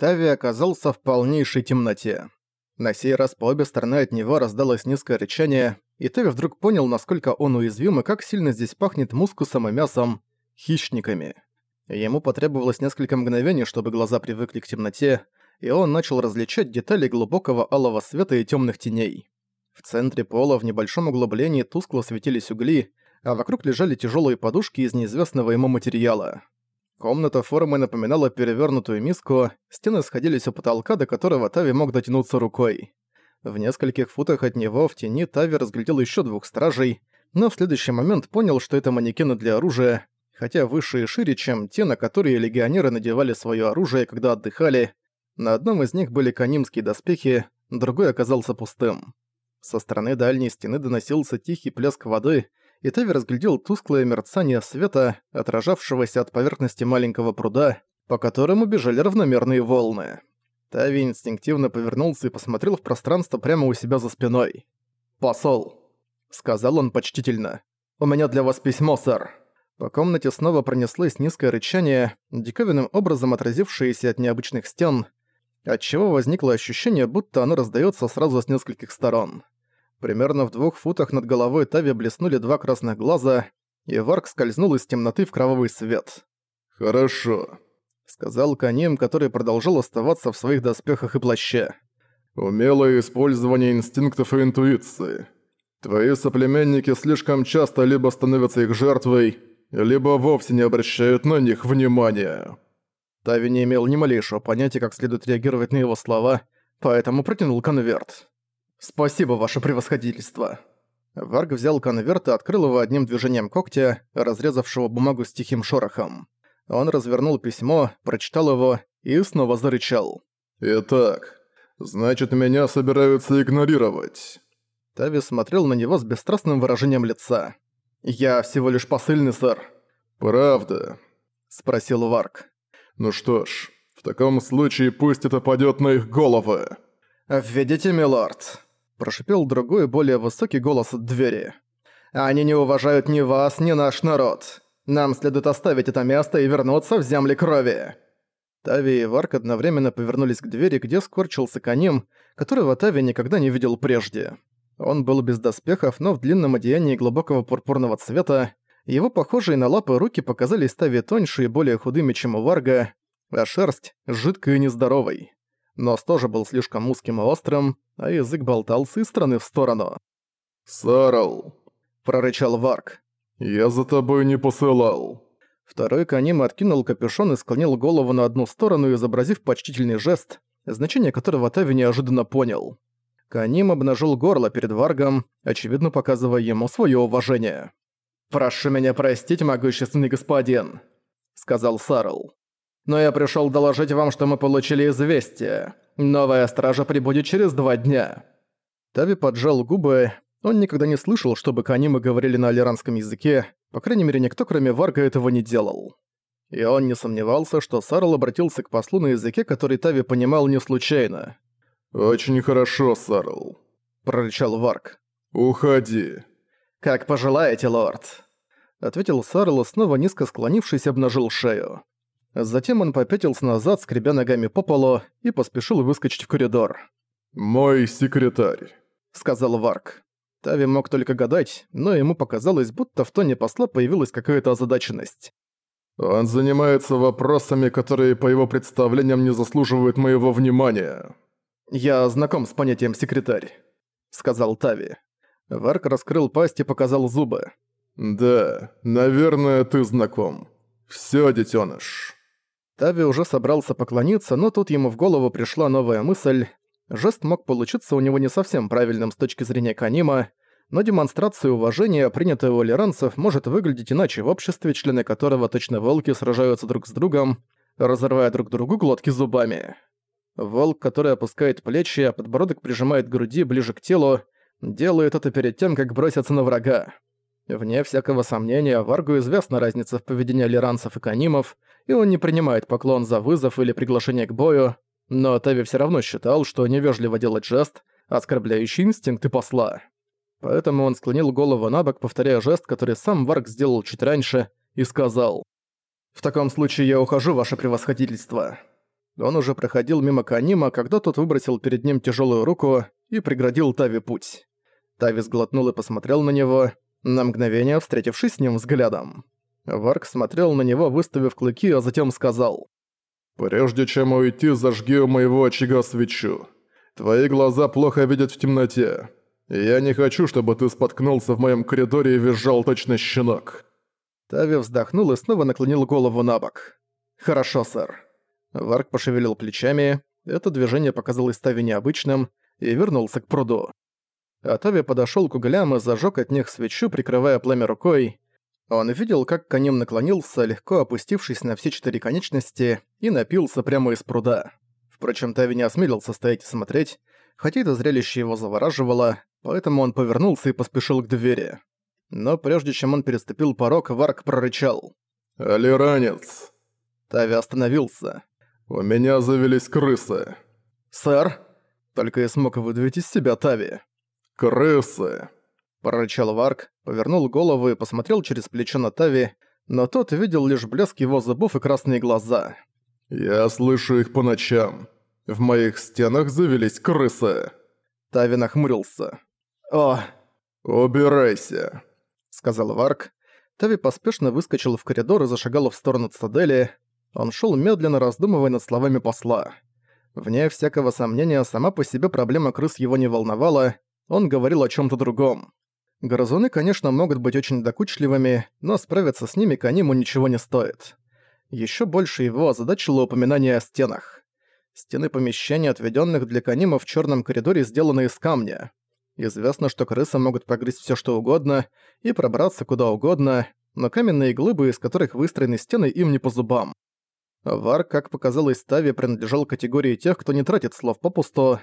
Тави оказался в полнейшей темноте. На сей раз по обе стороны от него раздалось низкое рычание, и Тави вдруг понял, насколько он уязвим и как сильно здесь пахнет мускусом и мясом, хищниками. Ему потребовалось несколько мгновений, чтобы глаза привыкли к темноте, и он начал различать детали глубокого алого света и темных теней. В центре пола в небольшом углублении тускло светились угли, а вокруг лежали тяжелые подушки из неизвестного ему материала. Комната формы напоминала перевернутую миску, стены сходились у потолка, до которого Тави мог дотянуться рукой. В нескольких футах от него в тени Тави разглядел еще двух стражей, но в следующий момент понял, что это манекены для оружия, хотя выше и шире, чем те, на которые легионеры надевали свое оружие, когда отдыхали. На одном из них были канимские доспехи, другой оказался пустым. Со стороны дальней стены доносился тихий плеск воды, и Тави разглядел тусклое мерцание света, отражавшегося от поверхности маленького пруда, по которому бежали равномерные волны. Тави инстинктивно повернулся и посмотрел в пространство прямо у себя за спиной. «Посол», — сказал он почтительно, — «у меня для вас письмо, сэр». По комнате снова пронеслось низкое рычание, диковинным образом отразившееся от необычных стен, отчего возникло ощущение, будто оно раздаётся сразу с нескольких сторон. Примерно в двух футах над головой Тави блеснули два красных глаза, и Варк скользнул из темноты в кровавый свет. «Хорошо», — сказал Каним, который продолжал оставаться в своих доспехах и плаще. «Умелое использование инстинктов и интуиции. Твои соплеменники слишком часто либо становятся их жертвой, либо вовсе не обращают на них внимания». Тави не имел ни малейшего понятия, как следует реагировать на его слова, поэтому протянул конверт. «Спасибо, ваше превосходительство». Варг взял конверт и открыл его одним движением когтя, разрезавшего бумагу с тихим шорохом. Он развернул письмо, прочитал его и снова зарычал. «Итак, значит, меня собираются игнорировать». Тави смотрел на него с бесстрастным выражением лица. «Я всего лишь посыльный, сэр». «Правда?» – спросил Варк. «Ну что ж, в таком случае пусть это падёт на их головы». «Введите, милорд», прошипел другой, более высокий голос от двери. «Они не уважают ни вас, ни наш народ. Нам следует оставить это место и вернуться в земли крови». Тави и Варк одновременно повернулись к двери, где скорчился конем, которого Тави никогда не видел прежде. Он был без доспехов, но в длинном одеянии глубокого пурпурного цвета. Его похожие на лапы руки показались Тави тоньше и более худыми, чем у Варга, а шерсть — жидкой и нездоровой. Нос тоже был слишком узким и острым, а язык болтался из стороны в сторону. «Сарал!» – прорычал Варк. «Я за тобой не посылал!» Второй Каним откинул капюшон и склонил голову на одну сторону, изобразив почтительный жест, значение которого Тави неожиданно понял. Каним обнажил горло перед Варгом, очевидно показывая ему свое уважение. «Прошу меня простить, могущественный господин», — сказал Сарл но я пришел доложить вам, что мы получили известие. Новая стража прибудет через два дня». Тави поджал губы. Он никогда не слышал, чтобы канимы говорили на алиранском языке, по крайней мере, никто, кроме Варга, этого не делал. И он не сомневался, что Сарл обратился к послу на языке, который Тави понимал не случайно. «Очень хорошо, Сарл», — прорычал Варг. «Уходи». «Как пожелаете, лорд», — ответил Сарл, снова низко склонившись, обнажил шею. Затем он попятился назад, скребя ногами по полу, и поспешил выскочить в коридор. «Мой секретарь», — сказал Варк. Тави мог только гадать, но ему показалось, будто в тоне посла появилась какая-то озадаченность. «Он занимается вопросами, которые, по его представлениям, не заслуживают моего внимания». «Я знаком с понятием «секретарь», — сказал Тави. Варк раскрыл пасть и показал зубы. «Да, наверное, ты знаком. Всё, детёныш». Тави уже собрался поклониться, но тут ему в голову пришла новая мысль. Жест мог получиться у него не совсем правильным с точки зрения Канима, но демонстрация уважения, принятая у лиранцев, может выглядеть иначе в обществе, члены которого точно волки сражаются друг с другом, разрывая друг другу глотки зубами. Волк, который опускает плечи, а подбородок прижимает к груди ближе к телу, делает это перед тем, как броситься на врага. Вне всякого сомнения, Варгу известна разница в поведении лиранцев и канимов, и он не принимает поклон за вызов или приглашение к бою, но Тави все равно считал, что невежливо делать жест, оскорбляющий инстинкты посла. Поэтому он склонил голову на бок, повторяя жест, который сам Варг сделал чуть раньше, и сказал «В таком случае я ухожу, ваше превосходительство». Он уже проходил мимо Канима, когда тот выбросил перед ним тяжелую руку и преградил Тави путь. Тави сглотнул и посмотрел на него, на мгновение встретившись с ним взглядом. Варк смотрел на него, выставив клыки, а затем сказал. «Прежде чем уйти, зажги у моего очага свечу. Твои глаза плохо видят в темноте. Я не хочу, чтобы ты споткнулся в моем коридоре и визжал точно щенок». Тави вздохнул и снова наклонил голову на бок. «Хорошо, сэр». Варк пошевелил плечами, это движение показалось Тави необычным, и вернулся к пруду. А Тави подошёл к углям и зажёг от них свечу, прикрывая пламя рукой. Он видел, как конем наклонился, легко опустившись на все четыре конечности, и напился прямо из пруда. Впрочем, Тави не осмелился стоять и смотреть, хотя это зрелище его завораживало, поэтому он повернулся и поспешил к двери. Но прежде чем он переступил порог, Варк прорычал. «Алиранец!» Тави остановился. «У меня завелись крысы». «Сэр?» Только и смог выдавить из себя Тави. «Крысы!» Прорычал Варк, повернул голову и посмотрел через плечо на Тави, но тот видел лишь блеск его зубов и красные глаза. «Я слышу их по ночам. В моих стенах завелись крысы». Тави нахмурился. «О!» «Убирайся», — сказал Варк. Тави поспешно выскочил в коридор и зашагал в сторону цитадели. Он шел медленно, раздумывая над словами посла. Вне всякого сомнения, сама по себе проблема крыс его не волновала, он говорил о чем то другом. Грызуны, конечно, могут быть очень докучливыми, но справиться с ними Каниму ничего не стоит. Еще больше его озадачило упоминание о стенах. Стены помещений, отведенных для Канима в черном коридоре, сделаны из камня. Известно, что крысы могут погрызть все что угодно и пробраться куда угодно, но каменные глыбы, из которых выстроены стены, им не по зубам. Вар, как показалось Тави, принадлежал категории тех, кто не тратит слов попусту.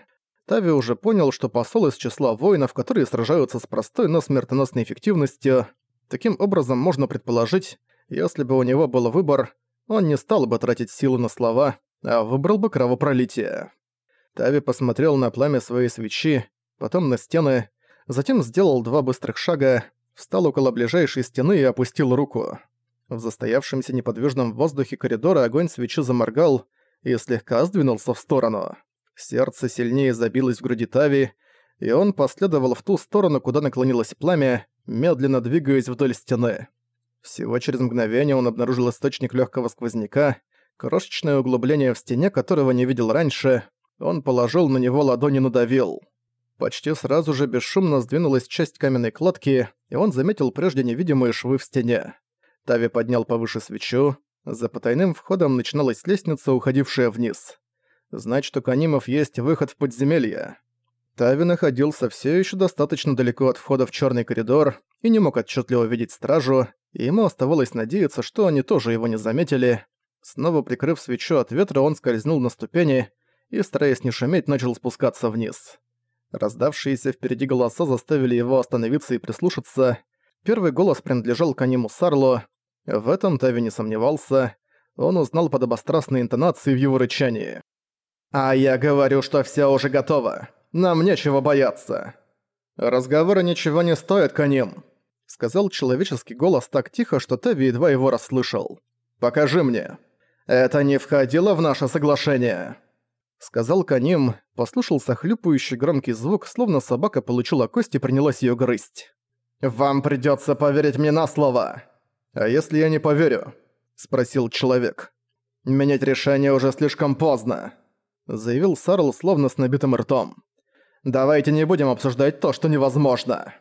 Тави уже понял, что посол из числа воинов, которые сражаются с простой, но смертоносной эффективностью. Таким образом, можно предположить, если бы у него был выбор, он не стал бы тратить силы на слова, а выбрал бы кровопролитие. Тави посмотрел на пламя своей свечи, потом на стены, затем сделал два быстрых шага, встал около ближайшей стены и опустил руку. В застоявшемся неподвижном воздухе коридора огонь свечи заморгал и слегка сдвинулся в сторону. Сердце сильнее забилось в груди Тави, и он последовал в ту сторону, куда наклонилось пламя, медленно двигаясь вдоль стены. Всего через мгновение он обнаружил источник легкого сквозняка, крошечное углубление в стене, которого не видел раньше. Он положил на него ладони и надавил. Почти сразу же бесшумно сдвинулась часть каменной кладки, и он заметил прежде невидимые швы в стене. Тави поднял повыше свечу. За потайным входом начиналась лестница, уходившая вниз. Значит, у Канимов есть выход в подземелье. Тави находился все еще достаточно далеко от входа в черный коридор и не мог отчетливо видеть стражу, и ему оставалось надеяться, что они тоже его не заметили. Снова прикрыв свечу от ветра, он скользнул на ступени и, стараясь не шуметь, начал спускаться вниз. Раздавшиеся впереди голоса заставили его остановиться и прислушаться. Первый голос принадлежал Каниму Сарло, в этом Тави не сомневался. Он узнал подобострастные интонации в его рычании. «А я говорю, что все уже готово. Нам нечего бояться». «Разговоры ничего не стоят, Каним», — сказал человеческий голос так тихо, что Тави едва его расслышал. «Покажи мне». «Это не входило в наше соглашение», — сказал Каним, послушался хлюпающий громкий звук, словно собака получила кость и принялась ее грызть. «Вам придется поверить мне на слово». «А если я не поверю?» – спросил человек. «Менять решение уже слишком поздно», – заявил Сарл словно с набитым ртом. «Давайте не будем обсуждать то, что невозможно».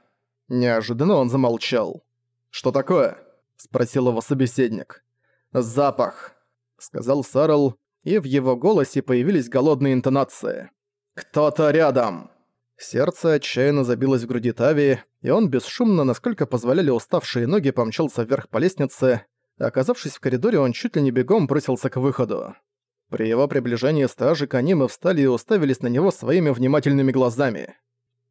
Неожиданно он замолчал. «Что такое?» – спросил его собеседник. «Запах», – сказал Сарл, и в его голосе появились голодные интонации. «Кто-то рядом!» Сердце отчаянно забилось в груди Тави, и он бесшумно, насколько позволяли уставшие ноги, помчался вверх по лестнице. Оказавшись в коридоре, он чуть ли не бегом бросился к выходу. При его приближении стражи Канимы встали и уставились на него своими внимательными глазами.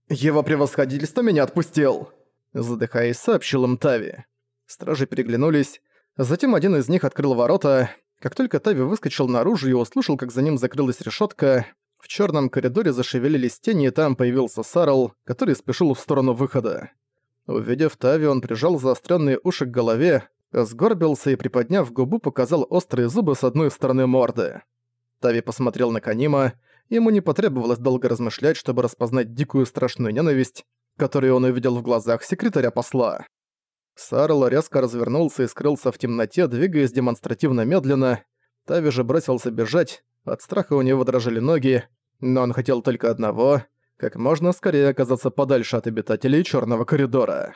«Его превосходительство меня отпустил!» Задыхаясь, сообщил им Тави. Стражи переглянулись. Затем один из них открыл ворота. Как только Тави выскочил наружу и услышал, как за ним закрылась решетка, в черном коридоре зашевелились тени, и там появился Сарл, который спешил в сторону выхода. Увидев Тави, он прижал заостренные уши к голове, сгорбился и, приподняв губу, показал острые зубы с одной стороны морды. Тави посмотрел на Канима, ему не потребовалось долго размышлять, чтобы распознать дикую страшную ненависть, которую он увидел в глазах секретаря посла. Сарл резко развернулся и скрылся в темноте, двигаясь демонстративно медленно. Тави же бросился бежать, от страха у него дрожали ноги, но он хотел только одного — как можно скорее оказаться подальше от обитателей Черного коридора.